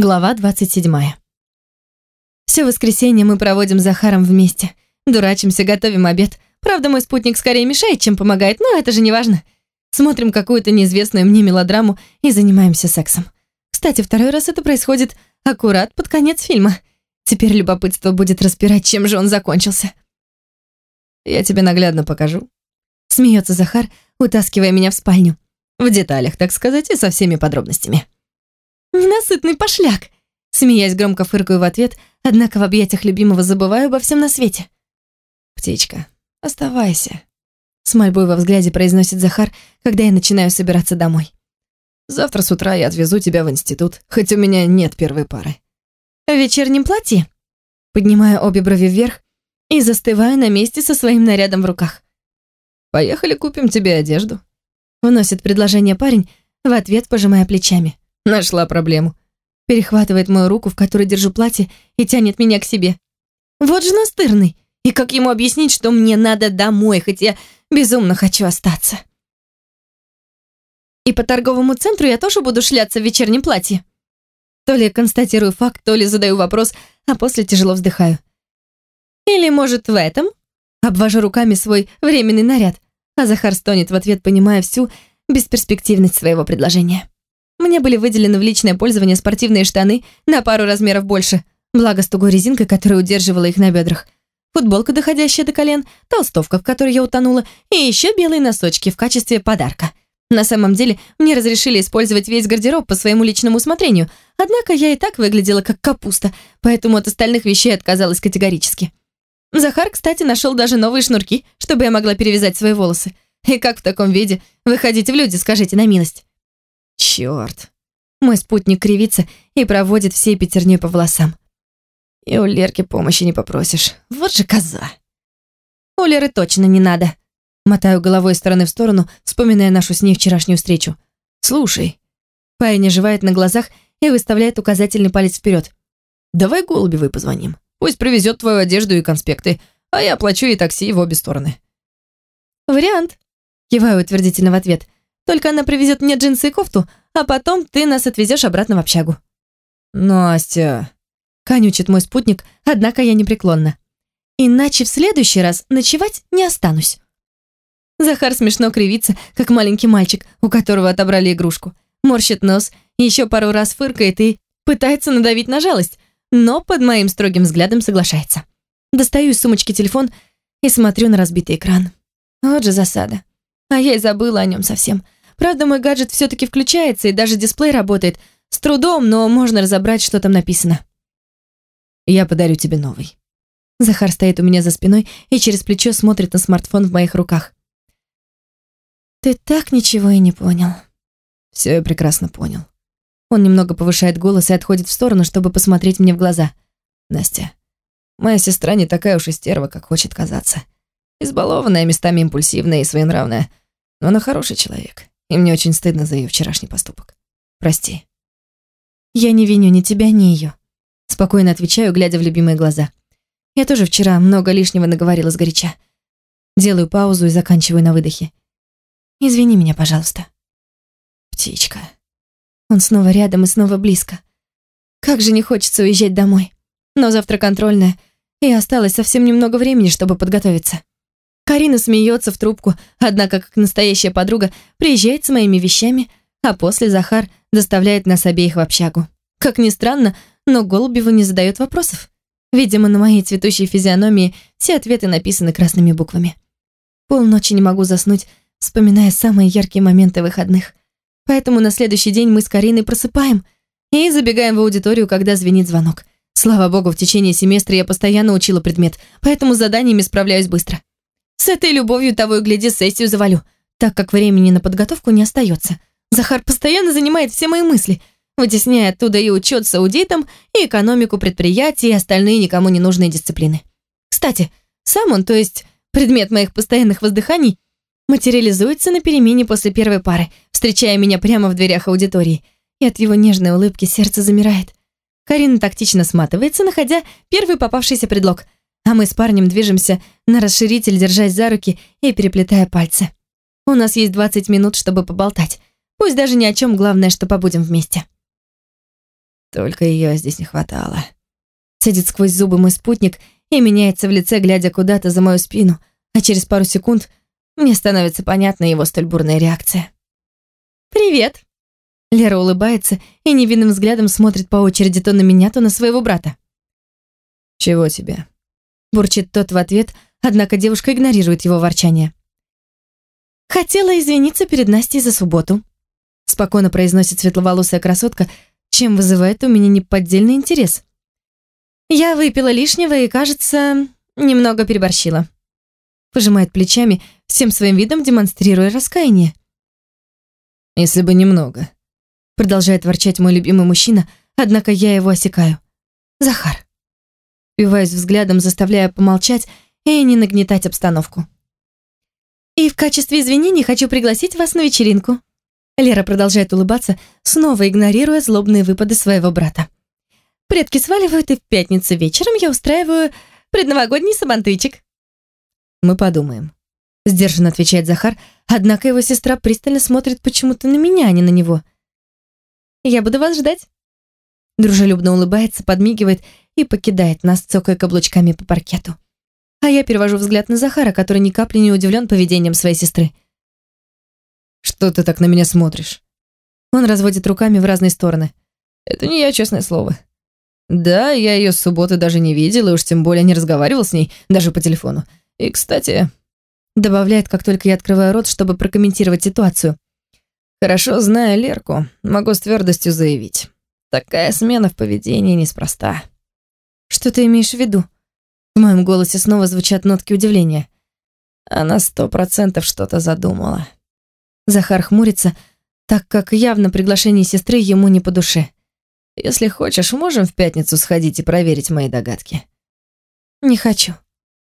Глава 27. Все воскресенье мы проводим с Захаром вместе. Дурачимся, готовим обед. Правда, мой спутник скорее мешает, чем помогает, но это же не важно. Смотрим какую-то неизвестную мне мелодраму и занимаемся сексом. Кстати, второй раз это происходит аккурат под конец фильма. Теперь любопытство будет распирать, чем же он закончился. Я тебе наглядно покажу. Смеется Захар, утаскивая меня в спальню. В деталях, так сказать, и со всеми подробностями. Ненасытный пошляк. Смеясь, громко фыркаю в ответ, однако в объятиях любимого забываю обо всем на свете. «Птичка, оставайся», — с мольбой во взгляде произносит Захар, когда я начинаю собираться домой. «Завтра с утра я отвезу тебя в институт, хоть у меня нет первой пары». «В вечернем платье?» Поднимаю обе брови вверх и застываю на месте со своим нарядом в руках. «Поехали купим тебе одежду», — вносит предложение парень, в ответ пожимая плечами. Нашла проблему. Перехватывает мою руку, в которой держу платье, и тянет меня к себе. Вот же настырный. И как ему объяснить, что мне надо домой, хоть я безумно хочу остаться? И по торговому центру я тоже буду шляться в вечернем платье. То ли констатирую факт, то ли задаю вопрос, а после тяжело вздыхаю. Или, может, в этом? Обвожу руками свой временный наряд, а Захар стонет в ответ, понимая всю бесперспективность своего предложения. Мне были выделены в личное пользование спортивные штаны на пару размеров больше, благо с тугой резинкой, которая удерживала их на бедрах, футболка, доходящая до колен, толстовка, в которой я утонула, и еще белые носочки в качестве подарка. На самом деле, мне разрешили использовать весь гардероб по своему личному усмотрению, однако я и так выглядела как капуста, поэтому от остальных вещей отказалась категорически. Захар, кстати, нашел даже новые шнурки, чтобы я могла перевязать свои волосы. И как в таком виде выходить в люди, скажите на милость? Черт. Мой спутник кривится и проводит всей пятерней по волосам. И у Лерки помощи не попросишь. Вот же коза. У Леры точно не надо. Мотаю головой из стороны в сторону, вспоминая нашу с ней вчерашнюю встречу. Слушай. Парень оживает на глазах и выставляет указательный палец вперед. Давай Голубевой позвоним. Пусть привезет твою одежду и конспекты, а я оплачу ей такси в обе стороны. Вариант. Киваю утвердительно в ответ. Только она привезет мне джинсы и кофту, а потом ты нас отвезешь обратно в общагу». «Настя...» — конючит мой спутник, однако я непреклонна. «Иначе в следующий раз ночевать не останусь». Захар смешно кривится, как маленький мальчик, у которого отобрали игрушку. Морщит нос, еще пару раз фыркает и пытается надавить на жалость, но под моим строгим взглядом соглашается. Достаю из сумочки телефон и смотрю на разбитый экран. Вот же засада. А я и забыла о нем совсем. Правда, мой гаджет все-таки включается, и даже дисплей работает. С трудом, но можно разобрать, что там написано. Я подарю тебе новый. Захар стоит у меня за спиной и через плечо смотрит на смартфон в моих руках. Ты так ничего и не понял. Все я прекрасно понял. Он немного повышает голос и отходит в сторону, чтобы посмотреть мне в глаза. Настя, моя сестра не такая уж и стерва, как хочет казаться. Избалованная, местами импульсивная и своенравная, но она хороший человек и мне очень стыдно за ее вчерашний поступок. Прости». «Я не виню ни тебя, ни ее», — спокойно отвечаю, глядя в любимые глаза. «Я тоже вчера много лишнего наговорила сгоряча. Делаю паузу и заканчиваю на выдохе. Извини меня, пожалуйста». «Птичка». Он снова рядом и снова близко. Как же не хочется уезжать домой. Но завтра контрольная, и осталось совсем немного времени, чтобы подготовиться. Карина смеется в трубку, однако, как настоящая подруга, приезжает с моими вещами, а после Захар доставляет нас обеих в общагу. Как ни странно, но Голубеву не задает вопросов. Видимо, на моей цветущей физиономии все ответы написаны красными буквами. Полночи не могу заснуть, вспоминая самые яркие моменты выходных. Поэтому на следующий день мы с Кариной просыпаем и забегаем в аудиторию, когда звенит звонок. Слава богу, в течение семестра я постоянно учила предмет, поэтому с заданиями справляюсь быстро. С этой любовью того и гляди сессию завалю, так как времени на подготовку не остается. Захар постоянно занимает все мои мысли, вытесняя оттуда и учет с аудитом, и экономику предприятий, и остальные никому не нужные дисциплины. Кстати, сам он, то есть предмет моих постоянных воздыханий, материализуется на перемене после первой пары, встречая меня прямо в дверях аудитории, и от его нежной улыбки сердце замирает. Карина тактично сматывается, находя первый попавшийся предлог – а мы с парнем движемся на расширитель, держась за руки и переплетая пальцы. У нас есть 20 минут, чтобы поболтать. Пусть даже ни о чем, главное, что побудем вместе. Только ее здесь не хватало. Цедит сквозь зубы мой спутник и меняется в лице, глядя куда-то за мою спину, а через пару секунд мне становится понятна его столь бурная реакция. «Привет!» Лера улыбается и невинным взглядом смотрит по очереди то на меня, то на своего брата. «Чего тебе?» Бурчит тот в ответ, однако девушка игнорирует его ворчание. «Хотела извиниться перед Настей за субботу», спокойно произносит светловолосая красотка, чем вызывает у меня неподдельный интерес. «Я выпила лишнего и, кажется, немного переборщила». Пожимает плечами, всем своим видом демонстрируя раскаяние. «Если бы немного», продолжает ворчать мой любимый мужчина, однако я его осекаю. «Захар». Пиваюсь взглядом, заставляя помолчать и не нагнетать обстановку. И в качестве извинений хочу пригласить вас на вечеринку. Лера продолжает улыбаться, снова игнорируя злобные выпады своего брата. Предки сваливают, и в пятницу вечером я устраиваю предновогодний сабантуйчик. Мы подумаем. Сдержанно отвечает Захар, однако его сестра пристально смотрит почему-то на меня, а не на него. Я буду вас ждать. Дружелюбно улыбается, подмигивает и покидает нас, цокая каблучками по паркету. А я перевожу взгляд на Захара, который ни капли не удивлен поведением своей сестры. «Что ты так на меня смотришь?» Он разводит руками в разные стороны. «Это не я, честное слово. Да, я ее с субботы даже не видел, и уж тем более не разговаривал с ней, даже по телефону. И, кстати...» Добавляет, как только я открываю рот, чтобы прокомментировать ситуацию. «Хорошо зная Лерку, могу с твердостью заявить. Такая смена в поведении неспроста». «Что ты имеешь в виду?» В моем голосе снова звучат нотки удивления. Она сто процентов что-то задумала. Захар хмурится, так как явно приглашение сестры ему не по душе. Если хочешь, можем в пятницу сходить и проверить мои догадки. Не хочу.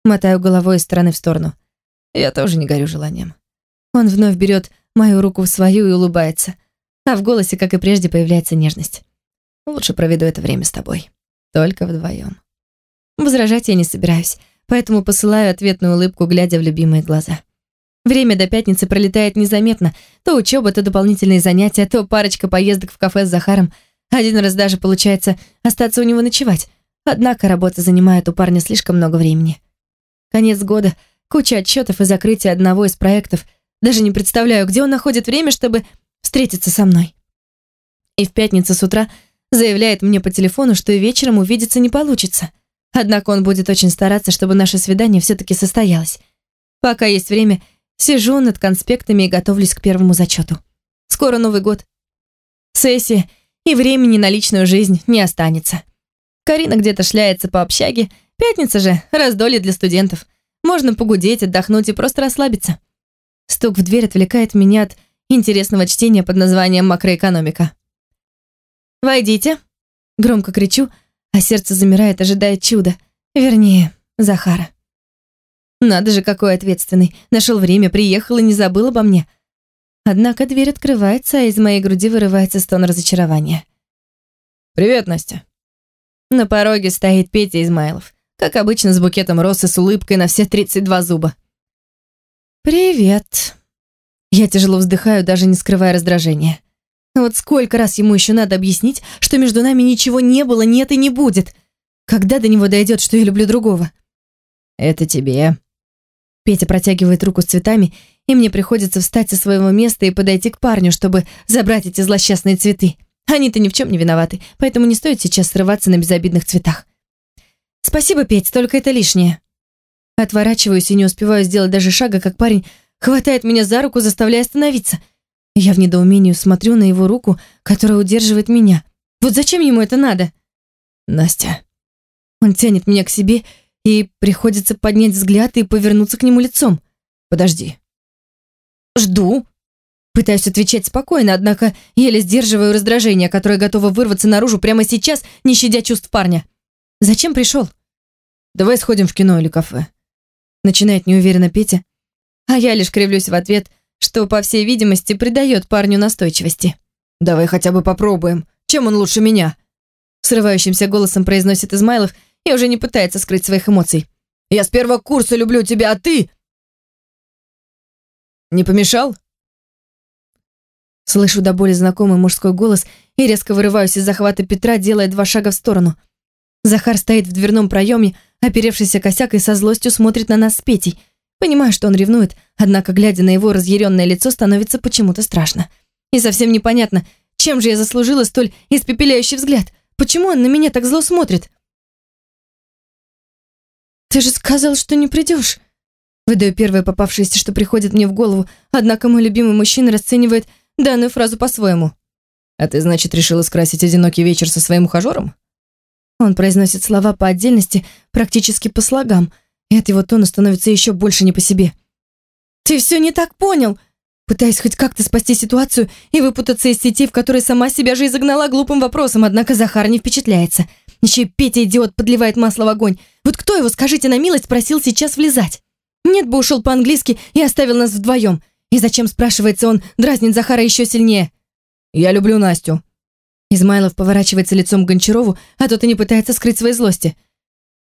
Мотаю головой из стороны в сторону. Я тоже не горю желанием. Он вновь берет мою руку в свою и улыбается, а в голосе, как и прежде, появляется нежность. Лучше проведу это время с тобой. Только вдвоем. Возражать я не собираюсь, поэтому посылаю ответную улыбку, глядя в любимые глаза. Время до пятницы пролетает незаметно. То учеба, то дополнительные занятия, то парочка поездок в кафе с Захаром. Один раз даже получается остаться у него ночевать. Однако работа занимает у парня слишком много времени. Конец года, куча отчетов и закрытие одного из проектов. Даже не представляю, где он находит время, чтобы встретиться со мной. И в пятницу с утра заявляет мне по телефону, что вечером увидеться не получится. Однако он будет очень стараться, чтобы наше свидание все-таки состоялось. Пока есть время, Сижу над конспектами и готовлюсь к первому зачету. Скоро Новый год. Сессия, и времени на личную жизнь не останется. Карина где-то шляется по общаге. Пятница же, раздолье для студентов. Можно погудеть, отдохнуть и просто расслабиться. Стук в дверь отвлекает меня от интересного чтения под названием «Макроэкономика». «Войдите!» Громко кричу, а сердце замирает, ожидая чуда. Вернее, Захара. Надо же, какой ответственный. Нашел время, приехал и не забыл обо мне. Однако дверь открывается, а из моей груди вырывается стон разочарования. «Привет, Настя». На пороге стоит Петя Измайлов, как обычно с букетом роз и с улыбкой на все 32 зуба. «Привет». Я тяжело вздыхаю, даже не скрывая раздражения. Вот сколько раз ему еще надо объяснить, что между нами ничего не было, нет и не будет. Когда до него дойдет, что я люблю другого? «Это тебе», Петя протягивает руку с цветами, и мне приходится встать со своего места и подойти к парню, чтобы забрать эти злосчастные цветы. Они-то ни в чем не виноваты, поэтому не стоит сейчас срываться на безобидных цветах. Спасибо, Петь, только это лишнее. Отворачиваюсь и не успеваю сделать даже шага, как парень хватает меня за руку, заставляя остановиться. Я в недоумении смотрю на его руку, которая удерживает меня. Вот зачем ему это надо? Настя. Он тянет меня к себе и приходится поднять взгляд и повернуться к нему лицом. Подожди. Жду. Пытаюсь отвечать спокойно, однако еле сдерживаю раздражение, которое готово вырваться наружу прямо сейчас, не щадя чувств парня. Зачем пришел? Давай сходим в кино или кафе. Начинает неуверенно Петя, а я лишь кривлюсь в ответ, что, по всей видимости, придает парню настойчивости. Давай хотя бы попробуем. Чем он лучше меня? Срывающимся голосом произносит Измайлов и уже не пытается скрыть своих эмоций. «Я с первого курса люблю тебя, а ты...» «Не помешал?» Слышу до боли знакомый мужской голос и резко вырываюсь из захвата Петра, делая два шага в сторону. Захар стоит в дверном проеме, оперевшийся косяк и со злостью смотрит на нас с Петей. Понимаю, что он ревнует, однако, глядя на его разъяренное лицо, становится почему-то страшно. И совсем непонятно, чем же я заслужила столь испепеляющий взгляд. Почему он на меня так зло смотрит? «Ты же сказал, что не придешь!» Выдаю первое попавшееся, что приходит мне в голову, однако мой любимый мужчина расценивает данную фразу по-своему. «А ты, значит, решила скрасить одинокий вечер со своим ухажером?» Он произносит слова по отдельности, практически по слогам, и от его тона становится еще больше не по себе. «Ты все не так понял!» Пытаюсь хоть как-то спасти ситуацию и выпутаться из сети, в которой сама себя же изогнала глупым вопросом, однако Захар не впечатляется. Еще и Петя, идиот, подливает масло в огонь. Вот кто его, скажите на милость, просил сейчас влезать? Нет бы ушел по-английски и оставил нас вдвоем. И зачем, спрашивается он, дразнит Захара еще сильнее? «Я люблю Настю». Измайлов поворачивается лицом к Гончарову, а тот и не пытается скрыть своей злости.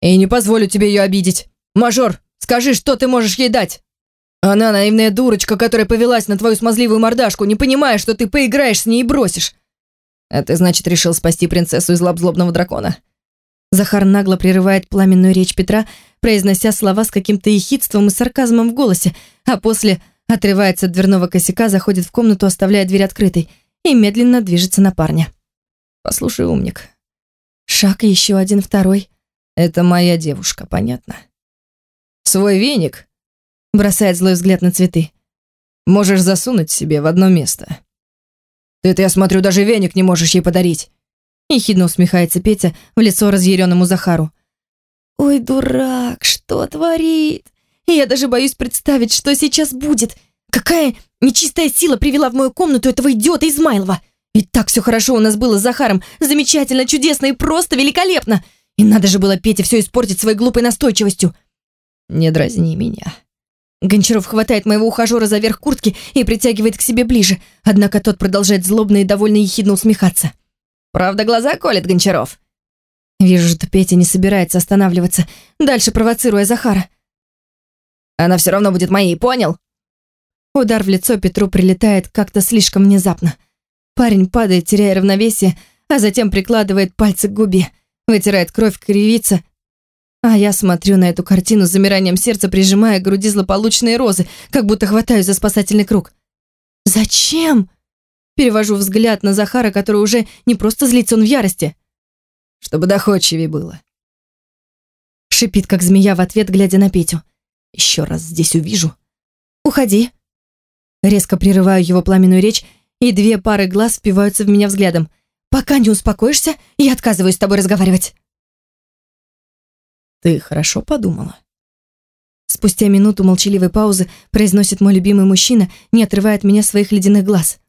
«И не позволю тебе ее обидеть. Мажор, скажи, что ты можешь ей дать?» «Она наивная дурочка, которая повелась на твою смазливую мордашку, не понимая, что ты поиграешь с ней и бросишь. А ты, значит, решил спасти принцессу из лап злобного дракона?» Захар нагло прерывает пламенную речь Петра, произнося слова с каким-то ехидством и сарказмом в голосе, а после отрывается от дверного косяка, заходит в комнату, оставляя дверь открытой, и медленно движется на парня. «Послушай, умник». Шаг, еще один, второй. «Это моя девушка, понятно?» «Свой веник», — бросает злой взгляд на цветы, «можешь засунуть себе в одно место». «Ты-то, я смотрю, даже веник не можешь ей подарить». Ехидно усмехается Петя в лицо разъяренному Захару. «Ой, дурак, что творит? Я даже боюсь представить, что сейчас будет. Какая нечистая сила привела в мою комнату этого идиота Измайлова. И так все хорошо у нас было с Захаром. Замечательно, чудесно и просто великолепно. И надо же было Пете все испортить своей глупой настойчивостью. Не дразни меня. Гончаров хватает моего ухажера за верх куртки и притягивает к себе ближе, однако тот продолжает злобно и довольно ехидно усмехаться. Правда, глаза колет Гончаров?» Вижу, что Петя не собирается останавливаться, дальше провоцируя Захара. «Она все равно будет моей, понял?» Удар в лицо Петру прилетает как-то слишком внезапно. Парень падает, теряя равновесие, а затем прикладывает пальцы к губе, вытирает кровь, кривится. А я смотрю на эту картину с замиранием сердца, прижимая к груди злополучные розы, как будто хватаюсь за спасательный круг. «Зачем?» Перевожу взгляд на Захара, который уже не просто злится, он в ярости. Чтобы доходчивее было. Шипит, как змея в ответ, глядя на Петю. Еще раз здесь увижу. Уходи. Резко прерываю его пламенную речь, и две пары глаз впиваются в меня взглядом. Пока не успокоишься, я отказываюсь с тобой разговаривать. Ты хорошо подумала? Спустя минуту молчаливой паузы произносит мой любимый мужчина, не отрывая от меня своих ледяных глаз.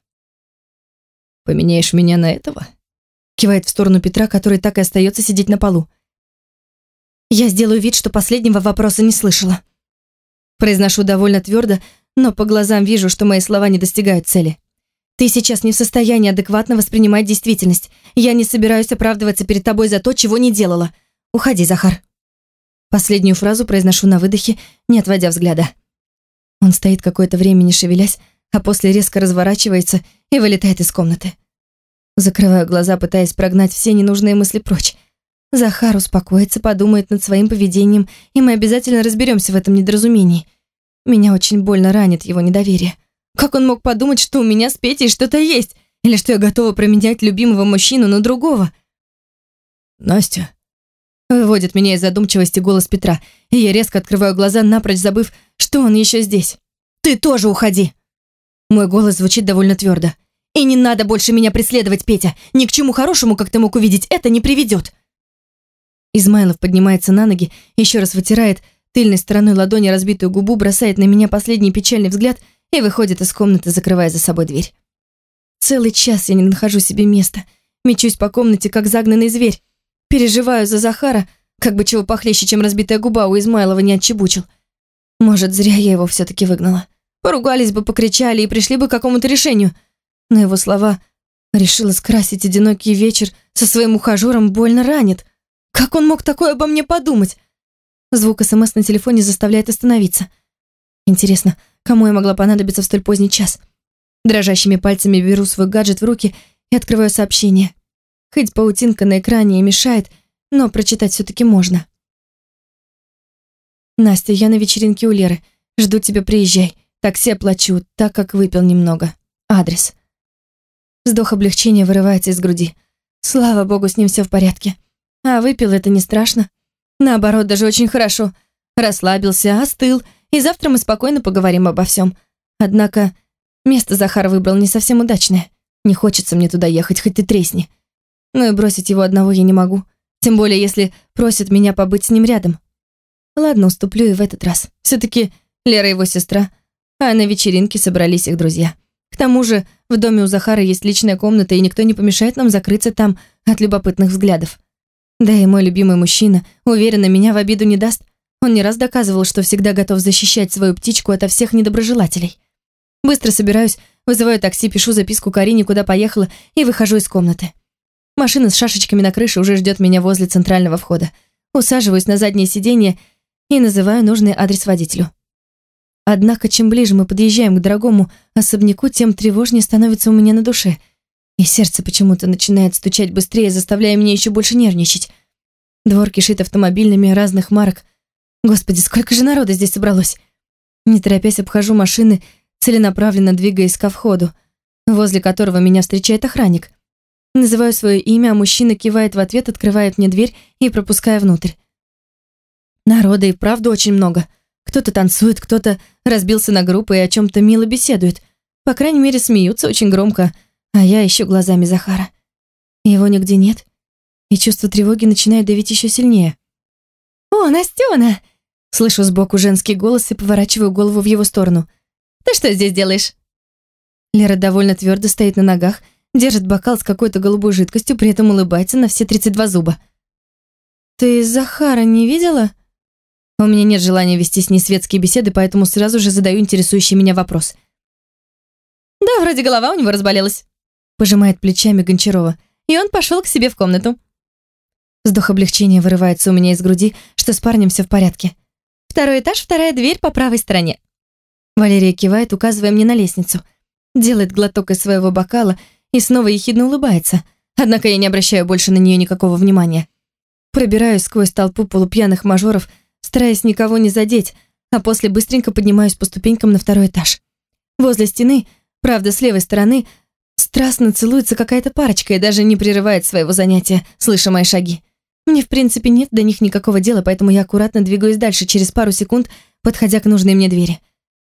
Поменяешь меня на этого?» Кивает в сторону Петра, который так и остается сидеть на полу. «Я сделаю вид, что последнего вопроса не слышала». Произношу довольно твердо, но по глазам вижу, что мои слова не достигают цели. «Ты сейчас не в состоянии адекватно воспринимать действительность. Я не собираюсь оправдываться перед тобой за то, чего не делала. Уходи, Захар». Последнюю фразу произношу на выдохе, не отводя взгляда. Он стоит какое-то время, не шевелясь, а после резко разворачивается и вылетает из комнаты. Закрываю глаза, пытаясь прогнать все ненужные мысли прочь. Захар успокоится, подумает над своим поведением, и мы обязательно разберемся в этом недоразумении. Меня очень больно ранит его недоверие. Как он мог подумать, что у меня с Петей что-то есть, или что я готова променять любимого мужчину на другого? «Настя?» Выводит меня из задумчивости голос Петра, и я резко открываю глаза, напрочь забыв, что он еще здесь. «Ты тоже уходи!» Мой голос звучит довольно твердо. «И не надо больше меня преследовать, Петя! Ни к чему хорошему, как ты мог увидеть, это не приведет!» Измайлов поднимается на ноги, еще раз вытирает тыльной стороной ладони разбитую губу, бросает на меня последний печальный взгляд и выходит из комнаты, закрывая за собой дверь. Целый час я не нахожу себе места. Мечусь по комнате, как загнанный зверь. Переживаю за Захара, как бы чего похлеще, чем разбитая губа у Измайлова не отчебучил. Может, зря я его все-таки выгнала. Поругались бы, покричали и пришли бы к какому-то решению. Но его слова «решила скрасить одинокий вечер со своим ухажером» больно ранит. Как он мог такое обо мне подумать? Звук СМС на телефоне заставляет остановиться. Интересно, кому я могла понадобиться в столь поздний час? Дрожащими пальцами беру свой гаджет в руки и открываю сообщение. Хоть паутинка на экране и мешает, но прочитать все-таки можно. Настя, я на вечеринке у Леры. Жду тебя, приезжай. Такси оплачу, так как выпил немного. Адрес. Вздох облегчения вырывается из груди. Слава богу, с ним все в порядке. А выпил это не страшно. Наоборот, даже очень хорошо. Расслабился, остыл, и завтра мы спокойно поговорим обо всем. Однако, место Захар выбрал не совсем удачное. Не хочется мне туда ехать, хоть ты тресни. Но и бросить его одного я не могу. Тем более, если просит меня побыть с ним рядом. Ладно, уступлю и в этот раз. Все-таки Лера его сестра, а на вечеринке собрались их друзья. К тому же, в доме у Захара есть личная комната, и никто не помешает нам закрыться там от любопытных взглядов. Да и мой любимый мужчина, уверенно, меня в обиду не даст. Он не раз доказывал, что всегда готов защищать свою птичку ото всех недоброжелателей. Быстро собираюсь, вызываю такси, пишу записку Карине, куда поехала, и выхожу из комнаты. Машина с шашечками на крыше уже ждет меня возле центрального входа. Усаживаюсь на заднее сиденье и называю нужный адрес водителю. Однако, чем ближе мы подъезжаем к дорогому особняку, тем тревожнее становится у меня на душе – и сердце почему-то начинает стучать быстрее, заставляя меня еще больше нервничать. Двор кишит автомобильными разных марок. Господи, сколько же народа здесь собралось. Не торопясь, обхожу машины, целенаправленно двигаясь ко входу, возле которого меня встречает охранник. Называю свое имя, а мужчина кивает в ответ, открывает мне дверь и пропуская внутрь. Народа и правда очень много. Кто-то танцует, кто-то разбился на группы и о чем-то мило беседует. По крайней мере, смеются очень громко, а я ищу глазами Захара. Его нигде нет, и чувство тревоги начинает давить еще сильнее. «О, Настена!» Слышу сбоку женский голос и поворачиваю голову в его сторону. «Ты что здесь делаешь?» Лера довольно твердо стоит на ногах, держит бокал с какой-то голубой жидкостью, при этом улыбается на все 32 зуба. «Ты Захара не видела?» У меня нет желания вести с ней светские беседы, поэтому сразу же задаю интересующий меня вопрос. «Да, вроде голова у него разболелась», пожимает плечами Гончарова, и он пошел к себе в комнату. Вздох облегчения вырывается у меня из груди, что с парнем все в порядке. Второй этаж, вторая дверь по правой стороне. Валерия кивает, указывая мне на лестницу. Делает глоток из своего бокала и снова ехидно улыбается. Однако я не обращаю больше на нее никакого внимания. Пробираюсь сквозь толпу полупьяных мажоров, стараясь никого не задеть, а после быстренько поднимаюсь по ступенькам на второй этаж. Возле стены, правда, с левой стороны, Страстно целуется какая-то парочка и даже не прерывает своего занятия, слыша мои шаги. Мне, в принципе, нет до них никакого дела, поэтому я аккуратно двигаюсь дальше, через пару секунд, подходя к нужной мне двери.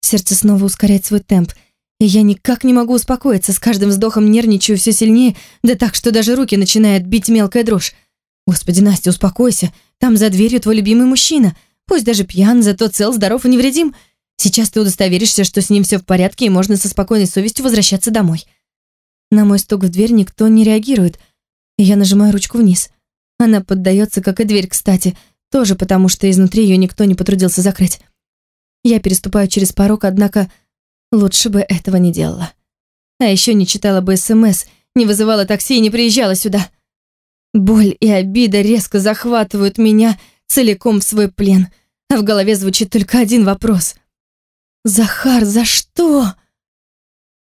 Сердце снова ускоряет свой темп, и я никак не могу успокоиться, с каждым вздохом нервничаю все сильнее, да так, что даже руки начинает бить мелкая дрожь. Господи, Настя, успокойся, там за дверью твой любимый мужчина, пусть даже пьян, зато цел, здоров и невредим. Сейчас ты удостоверишься, что с ним все в порядке, и можно со спокойной совестью возвращаться домой. На мой стук в дверь никто не реагирует, и я нажимаю ручку вниз. Она поддается, как и дверь, кстати, тоже потому, что изнутри ее никто не потрудился закрыть. Я переступаю через порог, однако лучше бы этого не делала. А еще не читала бы СМС, не вызывала такси и не приезжала сюда. Боль и обида резко захватывают меня целиком в свой плен, а в голове звучит только один вопрос. «Захар, за что?»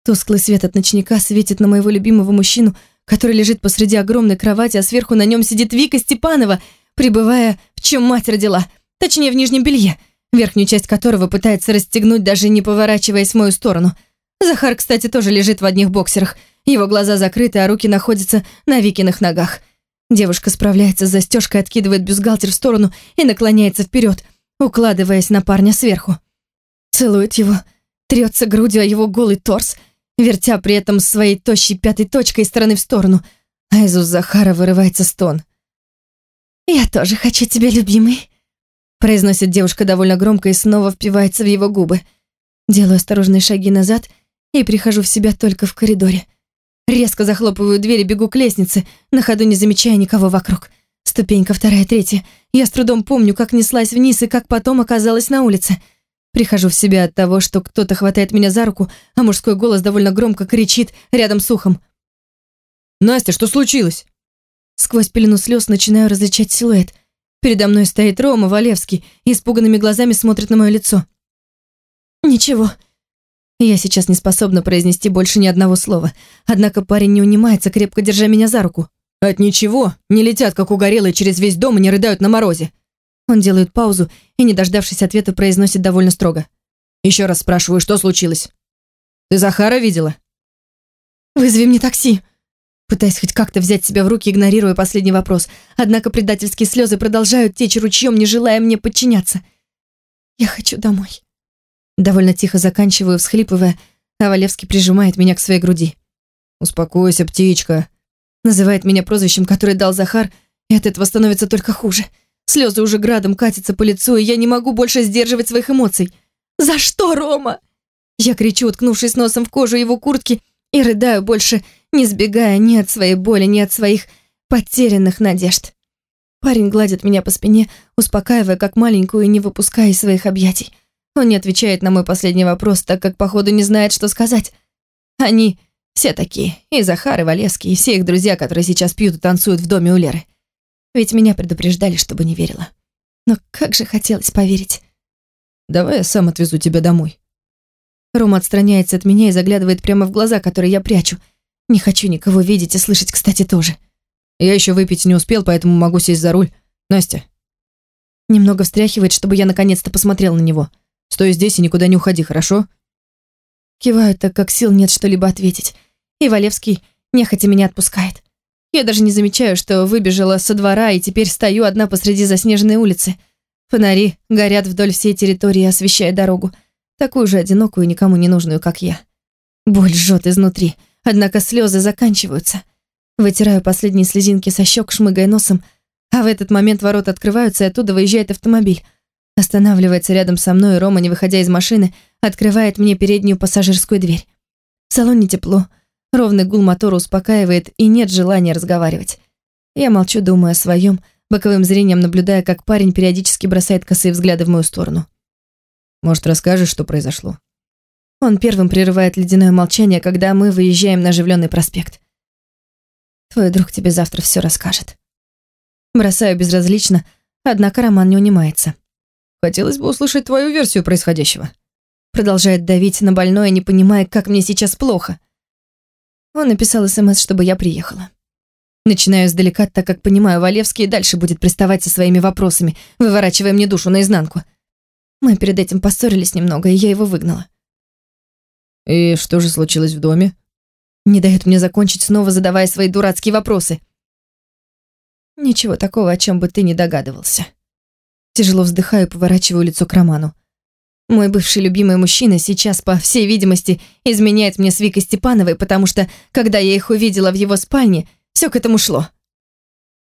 Тусклый свет от ночника светит на моего любимого мужчину, который лежит посреди огромной кровати, а сверху на нем сидит Вика Степанова, пребывая в чем мать родила, точнее в нижнем белье, верхнюю часть которого пытается расстегнуть, даже не поворачиваясь в мою сторону. Захар, кстати, тоже лежит в одних боксерах. Его глаза закрыты, а руки находятся на Викиных ногах. Девушка справляется с застежкой, откидывает бюстгальтер в сторону и наклоняется вперед, укладываясь на парня сверху. Целует его, трется грудью о его голый торс — вертя при этом своей тощей пятой точкой из стороны в сторону, а из уст Захара вырывается стон. «Я тоже хочу тебя, любимый», произносит девушка довольно громко и снова впивается в его губы. Делаю осторожные шаги назад и прихожу в себя только в коридоре. Резко захлопываю дверь и бегу к лестнице, на ходу не замечая никого вокруг. Ступенька вторая, третья. Я с трудом помню, как неслась вниз и как потом оказалась на улице. Прихожу в себя от того, что кто-то хватает меня за руку, а мужской голос довольно громко кричит рядом с ухом. «Настя, что случилось?» Сквозь пелену слез начинаю различать силуэт. Передо мной стоит Рома Валевский и испуганными глазами смотрит на мое лицо. «Ничего. Я сейчас не способна произнести больше ни одного слова, однако парень не унимается, крепко держа меня за руку. От ничего, не летят, как угорелые, через весь дом и не рыдают на морозе. Он делает паузу и, не дождавшись ответа, произносит довольно строго. Еще раз спрашиваю, что случилось? Ты Захара видела? «Вызови мне такси!» Пытаясь хоть как-то взять себя в руки, игнорируя последний вопрос. Однако предательские слезы продолжают течь ручьем, не желая мне подчиняться. «Я хочу домой». Довольно тихо заканчиваю, всхлипывая, а Валевский прижимает меня к своей груди. «Успокойся, птичка», Называет меня прозвищем, которое дал Захар, и от этого становится только хуже. Слезы уже градом катятся по лицу, и я не могу больше сдерживать своих эмоций. «За что, Рома?» Я кричу, уткнувшись носом в кожу его куртки, и рыдаю больше, не сбегая ни от своей боли, ни от своих потерянных надежд. Парень гладит меня по спине, успокаивая как маленькую и не выпуская из своих объятий. Он не отвечает на мой последний вопрос, так как, походу, не знает, что сказать. Они все такие. И Захар, и Валевский, и все их друзья, которые сейчас пьют и танцуют в доме у Леры. Ведь меня предупреждали, чтобы не верила. Но как же хотелось поверить. «Давай я сам отвезу тебя домой». Рома отстраняется от меня и заглядывает прямо в глаза, которые я прячу. Не хочу никого видеть и слышать, кстати, тоже. Я еще выпить не успел, поэтому могу сесть за руль. Настя. Немного встряхивает, чтобы я наконец-то посмотрел на него. Стой здесь и никуда не уходи, хорошо? Киваю, так как сил нет что-либо ответить. И Валевский нехотя меня отпускает. Я даже не замечаю, что выбежала со двора и теперь стою одна посреди заснеженной улицы. Фонари горят вдоль всей территории, освещая дорогу. Такую же одинокую и никому не нужную, как я. Боль жжет изнутри, однако слезы заканчиваются. Вытираю последние слезинки со щек, шмыгая носом, а в этот момент ворота открываются, и оттуда выезжает автомобиль. Останавливается рядом со мной, и Рома, не выходя из машины, открывает мне переднюю пассажирскую дверь. В салоне тепло, ровный гул мотора успокаивает, и нет желания разговаривать. Я молчу, думая о своем, боковым зрением наблюдая, как парень периодически бросает косые взгляды в мою сторону. «Может, расскажешь, что произошло?» Он первым прерывает ледяное молчание, когда мы выезжаем на оживленный проспект. «Твой друг тебе завтра все расскажет». Бросаю безразлично, однако Роман не унимается. Хотелось бы услышать твою версию происходящего. Продолжает давить на больное, не понимая, как мне сейчас плохо. Он написал СМС, чтобы я приехала. Начинаю издалека, так как понимаю, Валевский дальше будет приставать со своими вопросами, выворачивая мне душу наизнанку. Мы перед этим поссорились немного, и я его выгнала. «И что же случилось в доме?» Не дает мне закончить, снова задавая свои дурацкие вопросы. «Ничего такого, о чем бы ты не догадывался». Тяжело вздыхаю и поворачиваю лицо к Роману. Мой бывший любимый мужчина сейчас, по всей видимости, изменяет мне с Викой Степановой, потому что, когда я их увидела в его спальне, все к этому шло.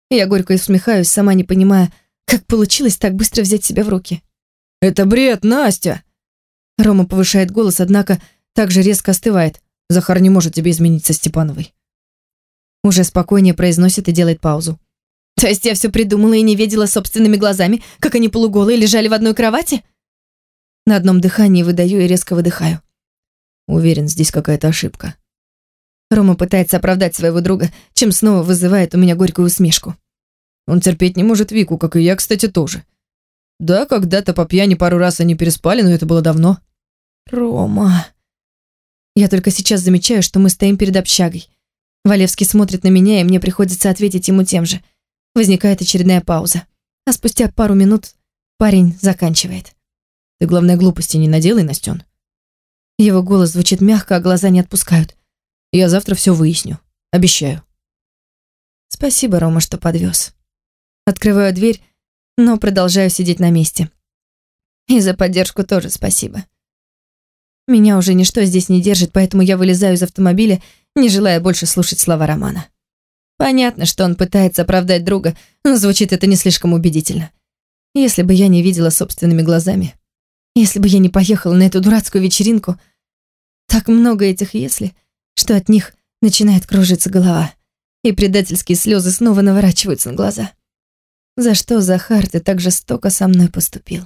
Я горько усмехаюсь, сама не понимая, как получилось так быстро взять себя в руки. «Это бред, Настя!» Рома повышает голос, однако также резко остывает. «Захар не может тебе изменить со Степановой». Уже спокойнее произносит и делает паузу. То есть я все придумала и не видела собственными глазами, как они полуголые лежали в одной кровати? На одном дыхании выдаю и резко выдыхаю. Уверен, здесь какая-то ошибка. Рома пытается оправдать своего друга, чем снова вызывает у меня горькую усмешку. Он терпеть не может Вику, как и я, кстати, тоже. Да, когда-то по пьяни пару раз они переспали, но это было давно. Рома... Я только сейчас замечаю, что мы стоим перед общагой. Валевский смотрит на меня, и мне приходится ответить ему тем же. Возникает очередная пауза. А спустя пару минут парень заканчивает. Ты, главное, глупости не наделай, Настен. Его голос звучит мягко, а глаза не отпускают. Я завтра все выясню. Обещаю. Спасибо, Рома, что подвез. Открываю дверь, но продолжаю сидеть на месте. И за поддержку тоже спасибо. Меня уже ничто здесь не держит, поэтому я вылезаю из автомобиля, не желая больше слушать слова Романа. Понятно, что он пытается оправдать друга, но звучит это не слишком убедительно. Если бы я не видела собственными глазами, если бы я не поехала на эту дурацкую вечеринку, так много этих «если», что от них начинает кружиться голова, и предательские слезы снова наворачиваются на глаза. За что, Захар, ты так жестоко со мной поступил?